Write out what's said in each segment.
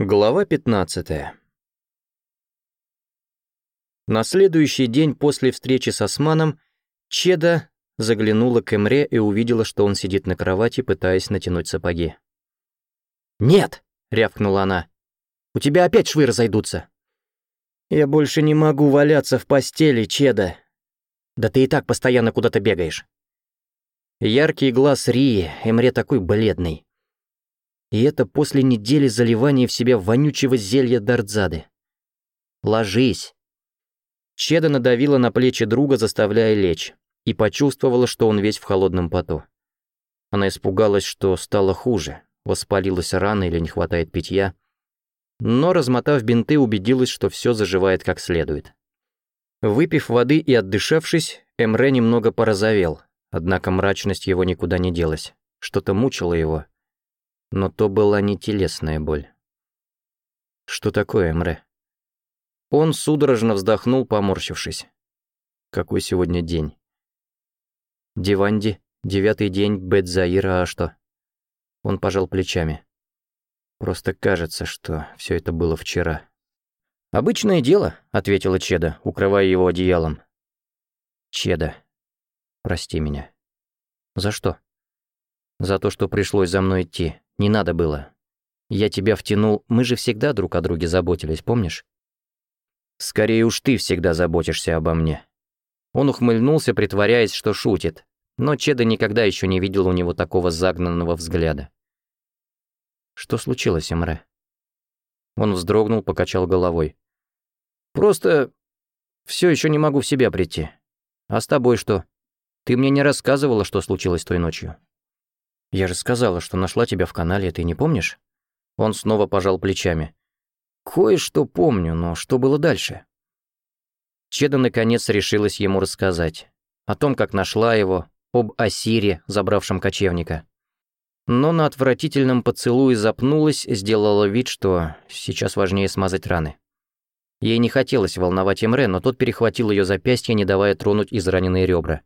Глава 15. На следующий день после встречи с Османом Чеда заглянула к Эмре и увидела, что он сидит на кровати, пытаясь натянуть сапоги. «Нет!» — рявкнула она. «У тебя опять швы разойдутся!» «Я больше не могу валяться в постели, Чеда!» «Да ты и так постоянно куда-то бегаешь!» Яркий глаз Рии, Эмре такой бледный. И это после недели заливания в себя вонючего зелья Дардзады. «Ложись!» Чеда надавила на плечи друга, заставляя лечь, и почувствовала, что он весь в холодном поту. Она испугалась, что стало хуже, воспалилась рана или не хватает питья. Но, размотав бинты, убедилась, что все заживает как следует. Выпив воды и отдышавшись, Эмре немного порозовел, однако мрачность его никуда не делась. Что-то мучило его — но то была не телесная боль. «Что такое, Мре?» Он судорожно вздохнул, поморщившись. «Какой сегодня день?» «Диванди, девятый день Бетзаира, а что?» Он пожал плечами. «Просто кажется, что все это было вчера». «Обычное дело», — ответила Чеда, укрывая его одеялом. «Чеда, прости меня». «За что?» «За то, что пришлось за мной идти. Не надо было. Я тебя втянул, мы же всегда друг о друге заботились, помнишь? Скорее уж ты всегда заботишься обо мне. Он ухмыльнулся, притворяясь, что шутит, но Чеда никогда еще не видел у него такого загнанного взгляда. Что случилось, Эмре? Он вздрогнул, покачал головой. Просто все еще не могу в себя прийти. А с тобой что? Ты мне не рассказывала, что случилось той ночью. Я же сказала, что нашла тебя в канале, ты не помнишь? Он снова пожал плечами. Кое-что помню, но что было дальше? Чеда наконец решилась ему рассказать. О том, как нашла его, об Асире, забравшем кочевника. Но на отвратительном поцелуе запнулась, сделала вид, что сейчас важнее смазать раны. Ей не хотелось волновать Эмре, но тот перехватил ее запястье, не давая тронуть израненные ребра.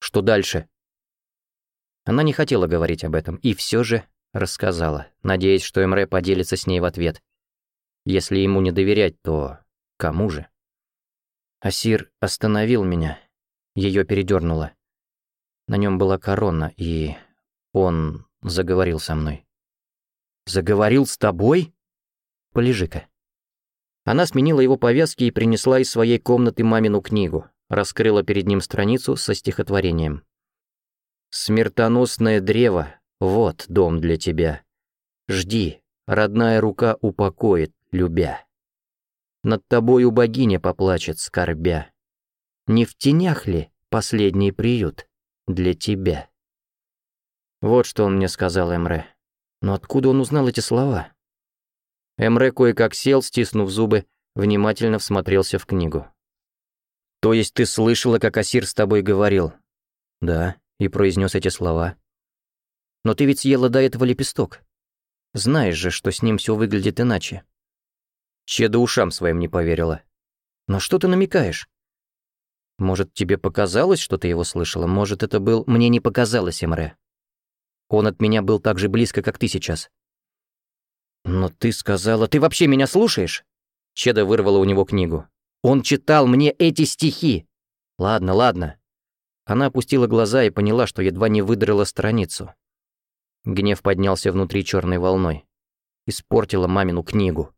«Что дальше?» Она не хотела говорить об этом, и все же рассказала, надеясь, что Эмре поделится с ней в ответ. Если ему не доверять, то кому же? Асир остановил меня. Ее передернуло. На нем была корона, и он заговорил со мной. «Заговорил с тобой? Полежи-ка». Она сменила его повязки и принесла из своей комнаты мамину книгу, раскрыла перед ним страницу со стихотворением. Смертоносное древо, вот дом для тебя. Жди, родная рука упокоит, любя. Над тобою богиня поплачет, скорбя. Не в тенях ли последний приют для тебя? Вот что он мне сказал, Эмре. Но откуда он узнал эти слова? Эмре кое-как сел, стиснув зубы, внимательно всмотрелся в книгу. «То есть ты слышала, как Асир с тобой говорил?» «Да» и произнес эти слова. «Но ты ведь съела до этого лепесток. Знаешь же, что с ним все выглядит иначе». Чеда ушам своим не поверила. Но что ты намекаешь?» «Может, тебе показалось, что ты его слышала? Может, это был...» «Мне не показалось, Эмре. Он от меня был так же близко, как ты сейчас». «Но ты сказала... Ты вообще меня слушаешь?» Чеда вырвала у него книгу. «Он читал мне эти стихи!» «Ладно, ладно. Она опустила глаза и поняла, что едва не выдрала страницу. Гнев поднялся внутри черной волной. Испортила мамину книгу.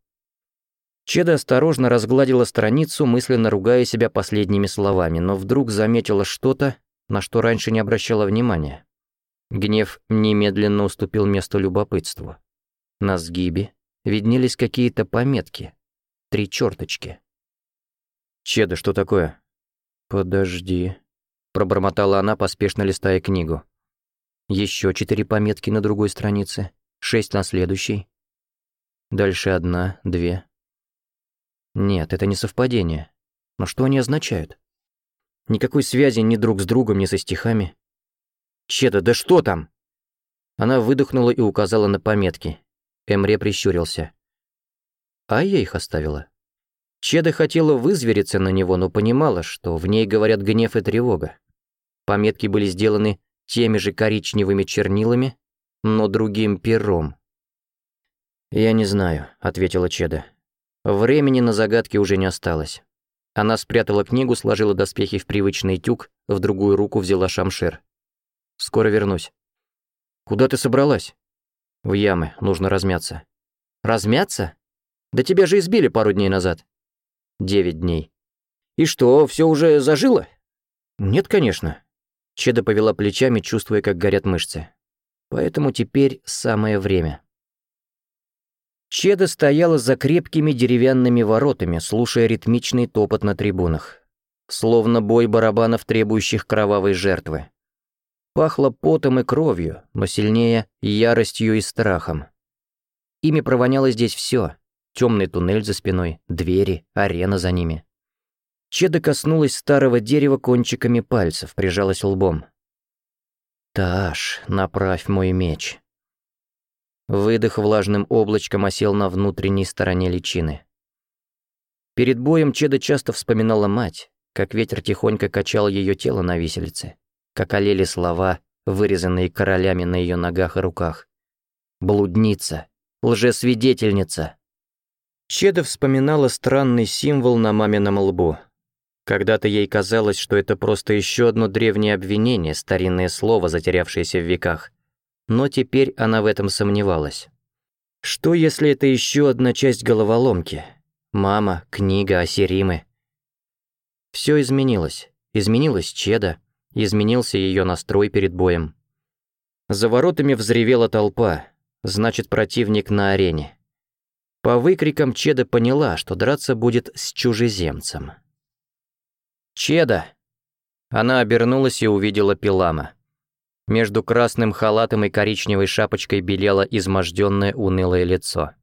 Чеда осторожно разгладила страницу, мысленно ругая себя последними словами, но вдруг заметила что-то, на что раньше не обращала внимания. Гнев немедленно уступил место любопытству. На сгибе виднелись какие-то пометки. Три черточки. «Чеда, что такое?» «Подожди», Пробормотала она, поспешно листая книгу. Еще четыре пометки на другой странице, шесть на следующей. Дальше одна, две. Нет, это не совпадение. Но что они означают? Никакой связи ни друг с другом, ни со стихами. «Чеда, да что там?» Она выдохнула и указала на пометки. Эмре прищурился. «А я их оставила». Чеда хотела вызвериться на него, но понимала, что в ней говорят гнев и тревога. Пометки были сделаны теми же коричневыми чернилами, но другим пером. «Я не знаю», — ответила Чеда. Времени на загадки уже не осталось. Она спрятала книгу, сложила доспехи в привычный тюк, в другую руку взяла шамшир. «Скоро вернусь». «Куда ты собралась?» «В ямы, нужно размяться». «Размяться? Да тебя же избили пару дней назад». Девять дней. И что, все уже зажило? Нет, конечно. Чеда повела плечами, чувствуя, как горят мышцы. Поэтому теперь самое время. Чеда стояла за крепкими деревянными воротами, слушая ритмичный топот на трибунах. Словно бой барабанов, требующих кровавой жертвы. Пахло потом и кровью, но сильнее яростью и страхом. Ими провоняло здесь все. Темный туннель за спиной, двери, арена за ними. Чеда коснулась старого дерева кончиками пальцев, прижалась лбом. «Таш, направь мой меч». Выдох влажным облачком осел на внутренней стороне личины. Перед боем Чеда часто вспоминала мать, как ветер тихонько качал ее тело на виселице, как олели слова, вырезанные королями на ее ногах и руках. «Блудница! Лжесвидетельница! Чеда вспоминала странный символ на мамином лбу. Когда-то ей казалось, что это просто еще одно древнее обвинение, старинное слово, затерявшееся в веках. Но теперь она в этом сомневалась. Что, если это еще одна часть головоломки? Мама, книга, Асеримы. Все изменилось. Изменилась Чеда. Изменился ее настрой перед боем. За воротами взревела толпа. Значит, противник на арене. По выкрикам Чеда поняла, что драться будет с чужеземцем. «Чеда!» Она обернулась и увидела Пилама. Между красным халатом и коричневой шапочкой белело изможденное унылое лицо.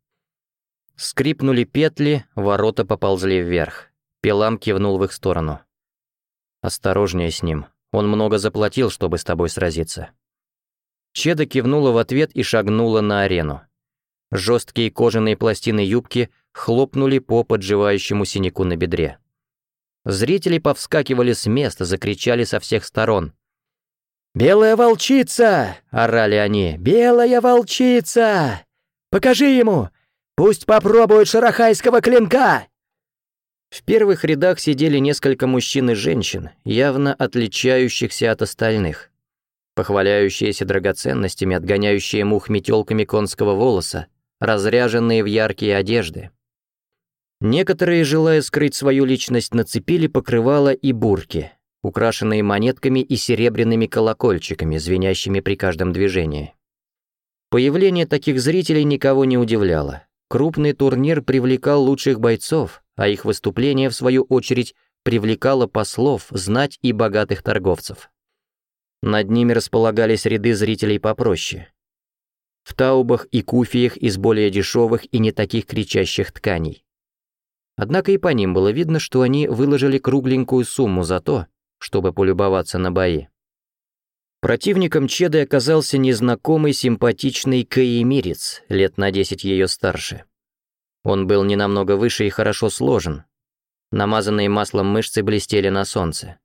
Скрипнули петли, ворота поползли вверх. Пилам кивнул в их сторону. «Осторожнее с ним. Он много заплатил, чтобы с тобой сразиться». Чеда кивнула в ответ и шагнула на арену. Жесткие кожаные пластины юбки хлопнули по подживающему синяку на бедре. Зрители повскакивали с места, закричали со всех сторон. «Белая волчица!» — орали они. «Белая волчица! Покажи ему! Пусть попробует шарахайского клинка!» В первых рядах сидели несколько мужчин и женщин, явно отличающихся от остальных. Похваляющиеся драгоценностями, отгоняющие мух метелками конского волоса, разряженные в яркие одежды. Некоторые, желая скрыть свою личность, нацепили покрывала и бурки, украшенные монетками и серебряными колокольчиками, звенящими при каждом движении. Появление таких зрителей никого не удивляло. Крупный турнир привлекал лучших бойцов, а их выступление, в свою очередь, привлекало послов, знать и богатых торговцев. Над ними располагались ряды зрителей попроще, в таубах и куфиях из более дешевых и не таких кричащих тканей. Однако и по ним было видно, что они выложили кругленькую сумму за то, чтобы полюбоваться на бои. Противником Чеды оказался незнакомый симпатичный каемирец, лет на 10 ее старше. Он был не намного выше и хорошо сложен. Намазанные маслом мышцы блестели на солнце.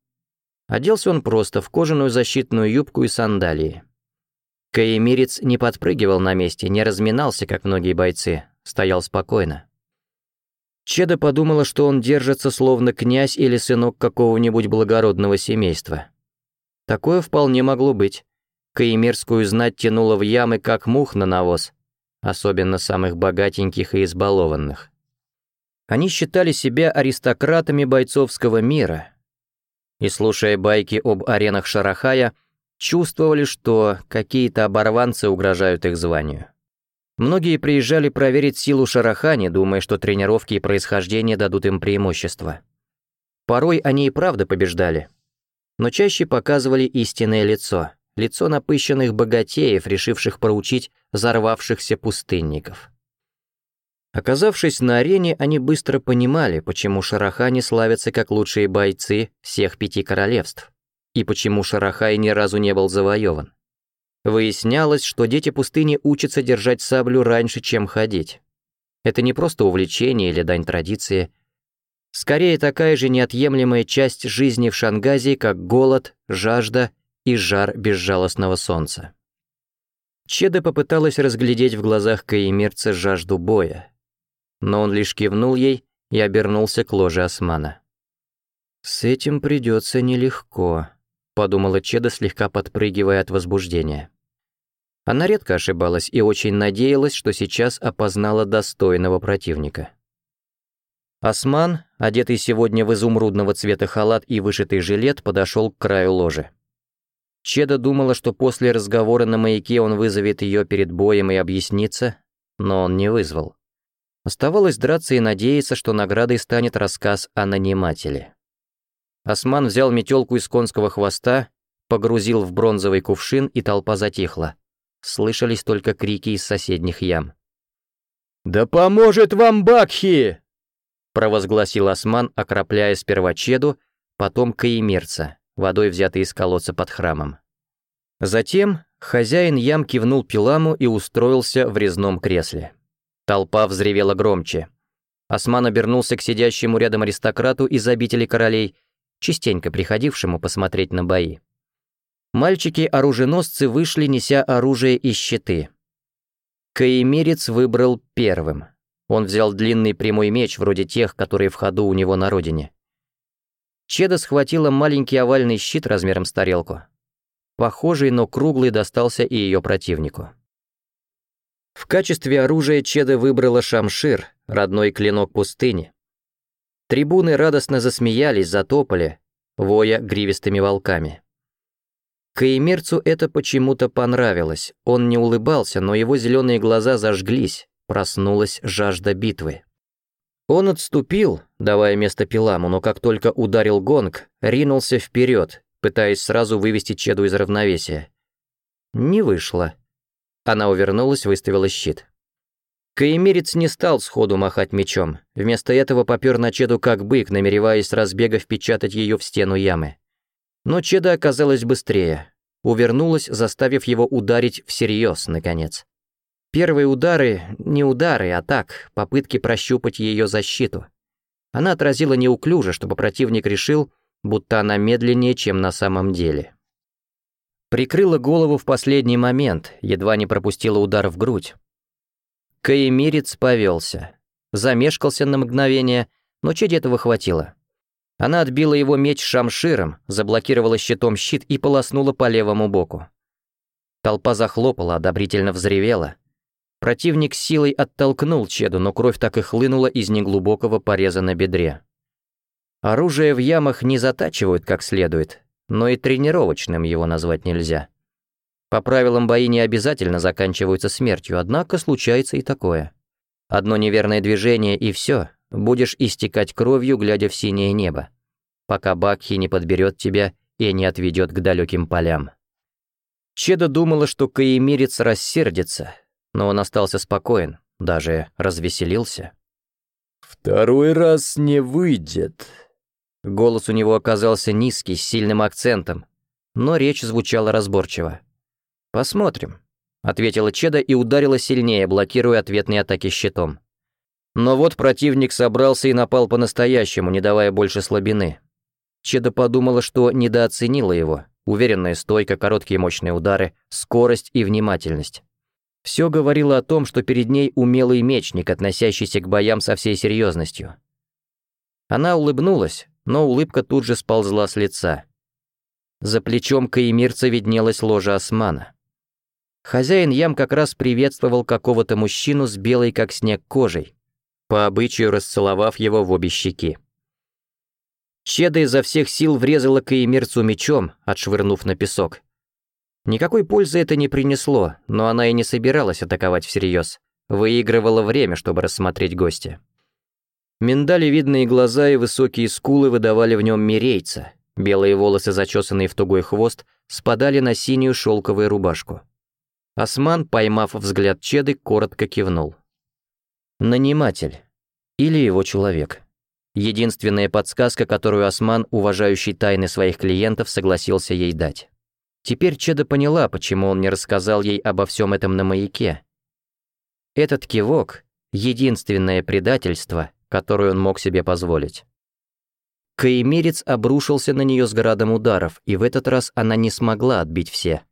Оделся он просто в кожаную защитную юбку и сандалии. Каимирец не подпрыгивал на месте, не разминался, как многие бойцы, стоял спокойно. Чеда подумала, что он держится словно князь или сынок какого-нибудь благородного семейства. Такое вполне могло быть. Каимирскую знать тянуло в ямы, как мух на навоз, особенно самых богатеньких и избалованных. Они считали себя аристократами бойцовского мира. И, слушая байки об аренах Шарахая, чувствовали, что какие-то оборванцы угрожают их званию. Многие приезжали проверить силу Шарахани, думая, что тренировки и происхождение дадут им преимущество. Порой они и правда побеждали, но чаще показывали истинное лицо, лицо напыщенных богатеев, решивших проучить взорвавшихся пустынников. Оказавшись на арене, они быстро понимали, почему шарахани славятся как лучшие бойцы всех пяти королевств и почему Шарахай ни разу не был завоеван. Выяснялось, что дети пустыни учатся держать саблю раньше, чем ходить. Это не просто увлечение или дань традиции. Скорее, такая же неотъемлемая часть жизни в Шангазе, как голод, жажда и жар безжалостного солнца. Чеда попыталась разглядеть в глазах каимирца жажду боя. Но он лишь кивнул ей и обернулся к ложе османа. «С этим придется нелегко», — подумала Чеда, слегка подпрыгивая от возбуждения. Она редко ошибалась и очень надеялась, что сейчас опознала достойного противника. Осман, одетый сегодня в изумрудного цвета халат и вышитый жилет, подошел к краю ложи. Чеда думала, что после разговора на маяке он вызовет ее перед боем и объяснится, но он не вызвал. Оставалось драться и надеяться, что наградой станет рассказ о нанимателе. Осман взял метелку из конского хвоста, погрузил в бронзовый кувшин, и толпа затихла. Слышались только крики из соседних ям. «Да поможет вам Бакхи!» провозгласил Осман, окропляя сперва Чеду, потом каимирца, водой взятой из колодца под храмом. Затем хозяин ям кивнул Пиламу и устроился в резном кресле. Толпа взревела громче. Осман обернулся к сидящему рядом аристократу из обители королей частенько приходившему посмотреть на бои. Мальчики-оруженосцы вышли, неся оружие и щиты. Каимирец выбрал первым. Он взял длинный прямой меч, вроде тех, которые в ходу у него на родине. Чеда схватила маленький овальный щит размером с тарелку. Похожий, но круглый достался и ее противнику. В качестве оружия Чеда выбрала шамшир, родной клинок пустыни, Трибуны радостно засмеялись, затопали, воя гривистыми волками. Каимерцу это почему-то понравилось. Он не улыбался, но его зеленые глаза зажглись, проснулась жажда битвы. Он отступил, давая место Пиламу, но как только ударил гонг, ринулся вперед, пытаясь сразу вывести Чеду из равновесия. Не вышло. Она увернулась, выставила щит. Каемирец не стал сходу махать мечом. Вместо этого попёр на Чеду как бык, намереваясь с разбега впечатать её в стену ямы. Но Чеда оказалась быстрее. Увернулась, заставив его ударить всерьёз, наконец. Первые удары — не удары, а так, попытки прощупать её защиту. Она отразила неуклюже, чтобы противник решил, будто она медленнее, чем на самом деле. Прикрыла голову в последний момент, едва не пропустила удар в грудь. Каемирец повелся. Замешкался на мгновение, но чеди этого хватило. Она отбила его меч шамширом, заблокировала щитом щит и полоснула по левому боку. Толпа захлопала, одобрительно взревела. Противник силой оттолкнул Чеду, но кровь так и хлынула из неглубокого пореза на бедре. Оружие в ямах не затачивают как следует, но и тренировочным его назвать нельзя. По правилам бои не обязательно заканчиваются смертью, однако случается и такое. Одно неверное движение и все, будешь истекать кровью, глядя в синее небо, пока Бакхи не подберет тебя и не отведет к далеким полям. Чеда думала, что каемирец рассердится, но он остался спокоен, даже развеселился. «Второй раз не выйдет». Голос у него оказался низкий, с сильным акцентом, но речь звучала разборчиво. «Посмотрим», — ответила Чеда и ударила сильнее, блокируя ответные атаки щитом. Но вот противник собрался и напал по-настоящему, не давая больше слабины. Чеда подумала, что недооценила его. Уверенная стойка, короткие мощные удары, скорость и внимательность. Все говорило о том, что перед ней умелый мечник, относящийся к боям со всей серьезностью. Она улыбнулась, но улыбка тут же сползла с лица. За плечом каимирца виднелась ложа османа. Хозяин ям как раз приветствовал какого-то мужчину с белой как снег кожей, по обычаю расцеловав его в обе щеки. Чеда изо всех сил врезала Каимирцу мечом, отшвырнув на песок. Никакой пользы это не принесло, но она и не собиралась атаковать всерьез. Выигрывала время, чтобы рассмотреть гостя. Миндали видные глаза и высокие скулы выдавали в нем мирейца. Белые волосы, зачесанные в тугой хвост, спадали на синюю шелковую рубашку. Осман, поймав взгляд Чеды, коротко кивнул. «Наниматель. Или его человек». Единственная подсказка, которую Осман, уважающий тайны своих клиентов, согласился ей дать. Теперь Чеда поняла, почему он не рассказал ей обо всем этом на маяке. Этот кивок — единственное предательство, которое он мог себе позволить. Каимирец обрушился на нее с градом ударов, и в этот раз она не смогла отбить все.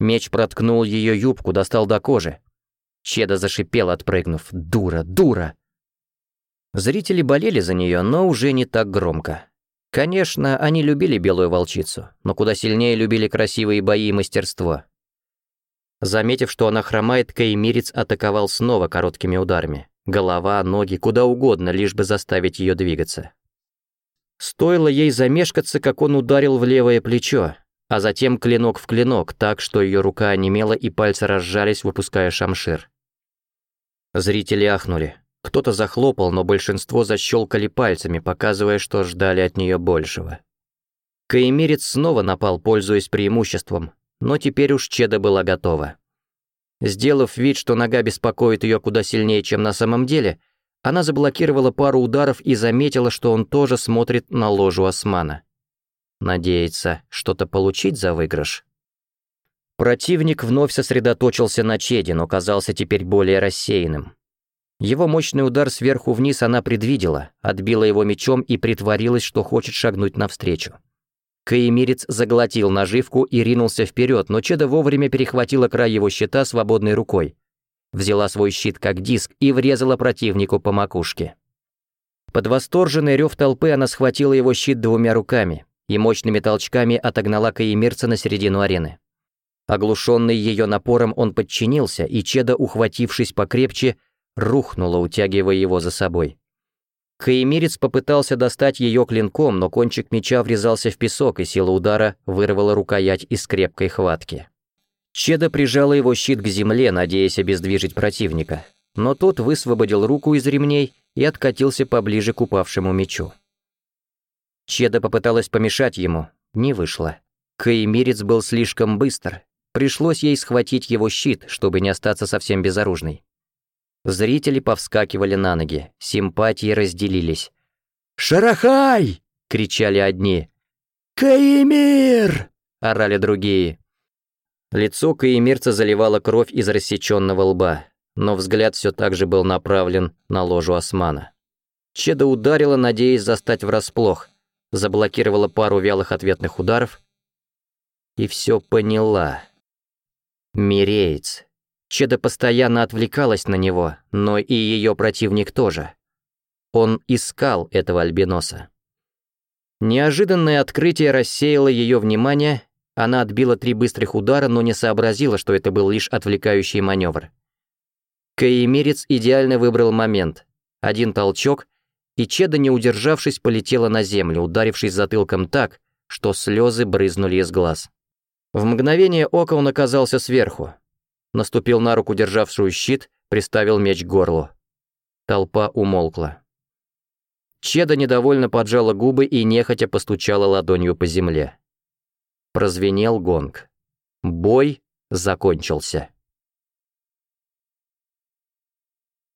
Меч проткнул ее юбку, достал до кожи. Чеда зашипел, отпрыгнув. «Дура, дура!» Зрители болели за нее, но уже не так громко. Конечно, они любили белую волчицу, но куда сильнее любили красивые бои и мастерство. Заметив, что она хромает, Каимирец атаковал снова короткими ударами. Голова, ноги, куда угодно, лишь бы заставить ее двигаться. Стоило ей замешкаться, как он ударил в левое плечо а затем клинок в клинок, так что ее рука онемела и пальцы разжались, выпуская шамшир. Зрители ахнули. Кто-то захлопал, но большинство защелкали пальцами, показывая, что ждали от нее большего. Каимирец снова напал, пользуясь преимуществом, но теперь уж Чеда была готова. Сделав вид, что нога беспокоит ее куда сильнее, чем на самом деле, она заблокировала пару ударов и заметила, что он тоже смотрит на ложу османа. Надеется что-то получить за выигрыш? Противник вновь сосредоточился на Чеде, но казался теперь более рассеянным. Его мощный удар сверху вниз она предвидела, отбила его мечом и притворилась, что хочет шагнуть навстречу. Каимирец заглотил наживку и ринулся вперед, но Чеда вовремя перехватила край его щита свободной рукой. Взяла свой щит как диск и врезала противнику по макушке. Под восторженный рев толпы она схватила его щит двумя руками и мощными толчками отогнала Каемирца на середину арены. Оглушенный ее напором он подчинился, и Чеда, ухватившись покрепче, рухнула, утягивая его за собой. Каемирец попытался достать ее клинком, но кончик меча врезался в песок, и сила удара вырвала рукоять из крепкой хватки. Чеда прижала его щит к земле, надеясь обездвижить противника, но тот высвободил руку из ремней и откатился поближе к упавшему мечу. Чеда попыталась помешать ему, не вышло. Каимирец был слишком быстр, пришлось ей схватить его щит, чтобы не остаться совсем безоружной. Зрители повскакивали на ноги, симпатии разделились. «Шарахай!» — кричали одни. «Каимир!» — орали другие. Лицо каимирца заливало кровь из рассеченного лба, но взгляд все так же был направлен на ложу османа. Чеда ударила, надеясь застать врасплох заблокировала пару вялых ответных ударов и все поняла. Миреец. Чеда постоянно отвлекалась на него, но и ее противник тоже. Он искал этого альбиноса. Неожиданное открытие рассеяло ее внимание, она отбила три быстрых удара, но не сообразила, что это был лишь отвлекающий маневр. Каимирец идеально выбрал момент. Один толчок — и Чеда, не удержавшись, полетела на землю, ударившись затылком так, что слезы брызнули из глаз. В мгновение ока он оказался сверху. Наступил на руку, державшую щит, приставил меч к горлу. Толпа умолкла. Чеда недовольно поджала губы и нехотя постучала ладонью по земле. Прозвенел гонг. Бой закончился.